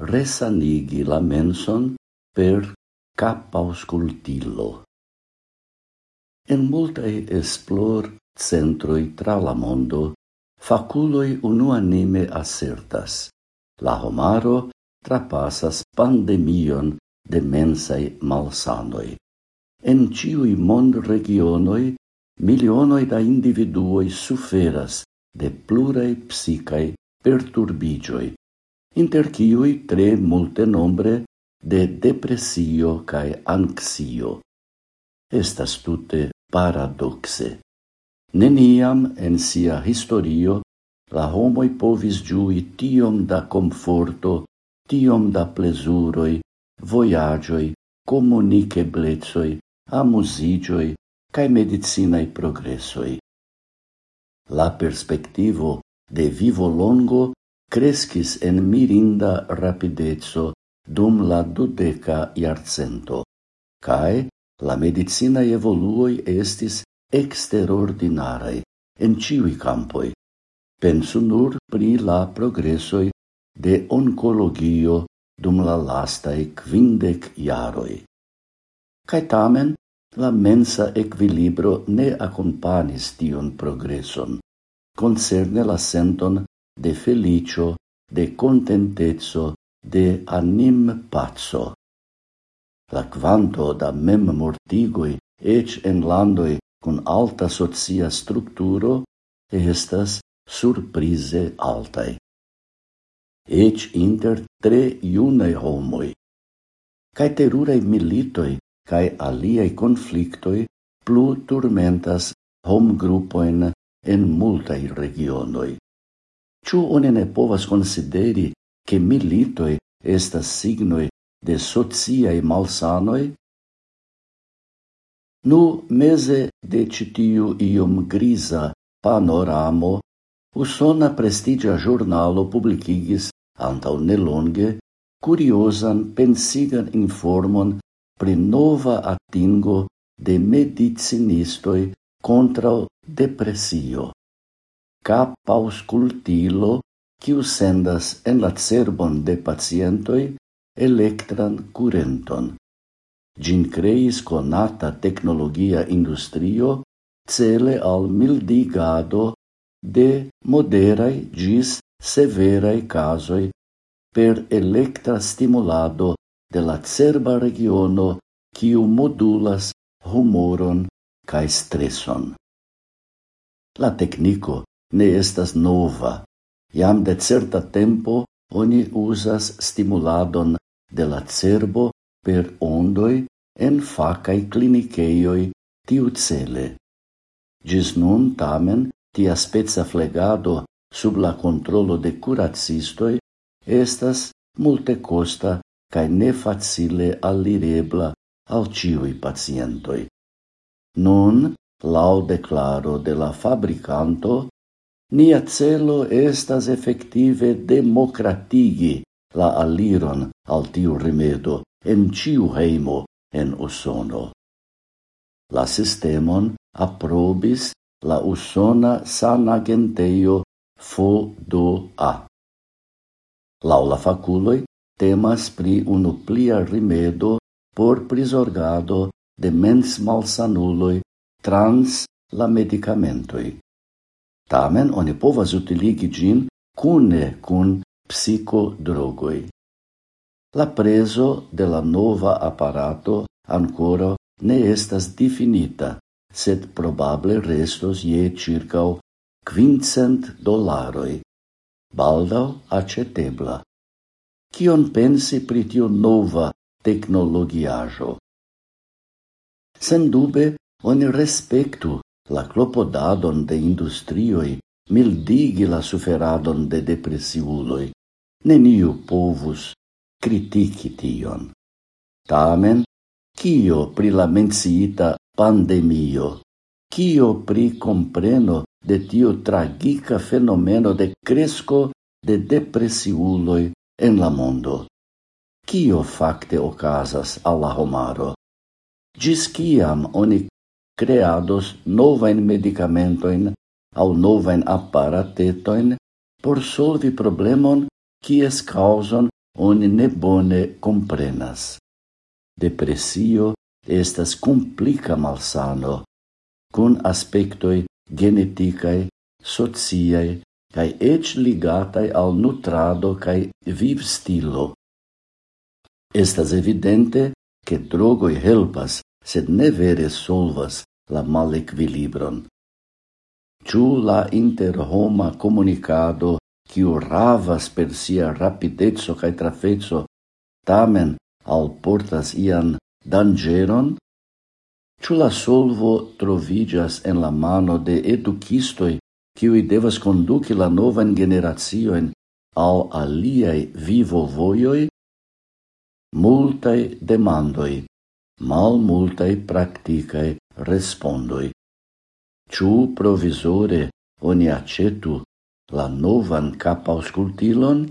resanigi la menson per capauscultilo. En multae esplor centroi tra la mondo, faculoi unuanime assertas. La homaro trapasas pandemion de mensai malsanoi. En ciui mond regionoi, milionoi da individuoi suferas de plurei psicae perturbigioi, inter ciui tre multe nombre de depresio cae anxio. Estas tute paradoxe. Neniam en sia historio la homoi povis giui tiom da conforto, tiom da plesuroi, voyagioi, vojaĝoj, blezoi, amusigioi, cae medicinae progressoi. La perspectivo de vivo longo crescis en mirinda rapidezzo dum la dudeca iarcento, cae la medicina evoluoi estis exterordinarei en ciui campoi. Pensu nur pri la progressoi de oncologio dum la lastae quindec iaroi. Cae tamen, la mensa equilibro ne accompanis tion progresson, concerne la senton de felicio, de contentezzo, de anim pazzo. La quanto da mem mortigoi, ec en landoi cun alta socia structuro, estas surprize altai. Ec inter tre iunei homoi. Cae terurei militoi cae aliei conflictoi plu turmentas hom grupoin en multai regionoi. Ciu one ne povas consideri che militoi estas signoi de sociae malsanoi? Nu, mese de citiu iom griza panoramo, usona prestigia giornalo publicigis antau nelonge curiosan pensigan informon pri nova atingo de medicinistoi contra depresio cap auscultilo quiu sendas en la cerbon de pacientoi electran curenton. Gin creis conata tecnologia industrio cele al mildigado de moderai gis severai casoi per electra stimulado de la cerba regiono quiu modulas humoron cae streson. La tecnico ne estas nova. Iam de certa tempo oni usas stimuladon de la cerbo per ondoi en facai cliniceioi tiu cele. Gis nun tamen tia spezza flegado sub la controllo de curacistoi estas multe costa cae ne facile allirebla al ciui pacientoi. Nun, lau declaro de la fabricanto, Nia celo estas effective democratigi la aliron al tiu rimedo en ciu heimo en Usono. La sistemon aprobis la Usona Sanagenteio FODOA. Lau la faculoi temas pri unu plia rimedo por prisorgado de mens malsanuloi trans la medicamentoi. Tamen oni povas utiligi gin cune cun psicodrogoi. La preso de la nova aparato ancora ne estas definita, sed probable restos je circa quincent dolaroi, baldau acetebla. Cion pensi pri tiu nova Sen dube, oni respectu la clopodadon de industrioi mildigi la suferadon de depresiuloi. Neniu povus critici tion. Tamen, kio pri la menciita pandemio, kio pri compreno de tio tragica fenomeno de cresco de depresiuloi en la mondo. Kio facte ocasas alla homaro? Gis ciam oni creados novain medicamentoin au novain apparatetoin por solvi problemon quies causon oni ne bone comprenas. Depresio estas complica malsano, cun aspectoi geneticae, sociae, cae ec ligatai al nutrado cae viv stilo. Estas evidente che drogoi helpas, sed ne vere solvas la malequilibron. Ciu la interhoma comunicado, quiu ravas per sia rapidezzo cae trafezzo, tamen al portas ian dangeron? Ciu la solvo trovigas en la mano de educistoi quiui devas conduci la novan generazioen al aliai vivo voioi? Multae demandoi, mal multae practicae respondoi. Ciu provisore oni acetu la novan kapaŭskultilon?